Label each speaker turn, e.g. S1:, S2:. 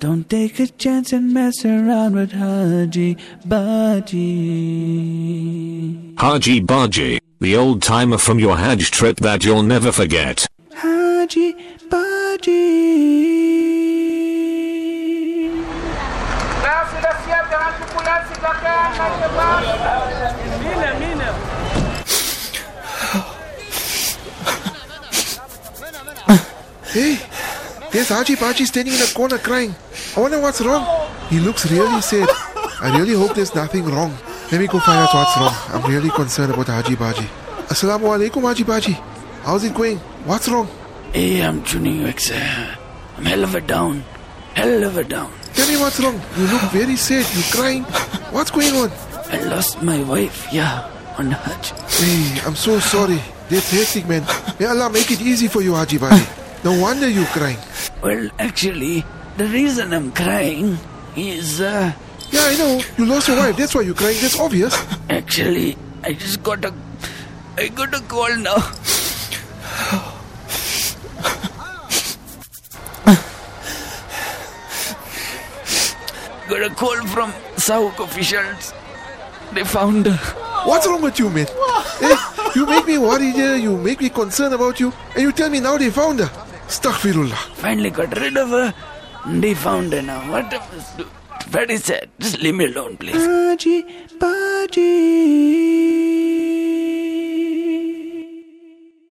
S1: Don't take a chance and mess around with Haji Baji.
S2: Haji Baji, the old timer from your Hajj trip that you'll never forget.
S1: Haji Baji.
S3: Hey, there's Haji Baji standing in the corner crying. I wonder what's wrong. He looks really sad. I really hope there's nothing wrong. Let me go find out what's wrong. I'm really concerned about Haji Baji. Assalamu alaikum, Haji Baji. How's it going? What's wrong?
S1: Hey, I'm tuning you, ex. Uh, I'm hell of a down. Hell of a down.
S3: Tell me what's wrong. You look very sad. You're crying. What's going on?
S1: I lost my wife, yeah, on Hajj.
S3: Hey, I'm so sorry. That's hectic, man. May Allah make it easy for you, Haji Baji. No wonder you're crying.
S1: Well, actually, the reason I'm crying is, uh,
S3: Yeah, I know. You lost your wife. That's why you're crying. That's obvious.
S1: actually, I just got a, I got a call now. got a call from Sauk officials. They found her.
S3: What's wrong with you, man? Eh, you make me worried here. You make me concerned about you. And you tell me now they found her. Astaghfirullah.
S1: Finally got rid of her. And they found her now. What am I? Very sad. Just leave me alone, please. Baji, Baji.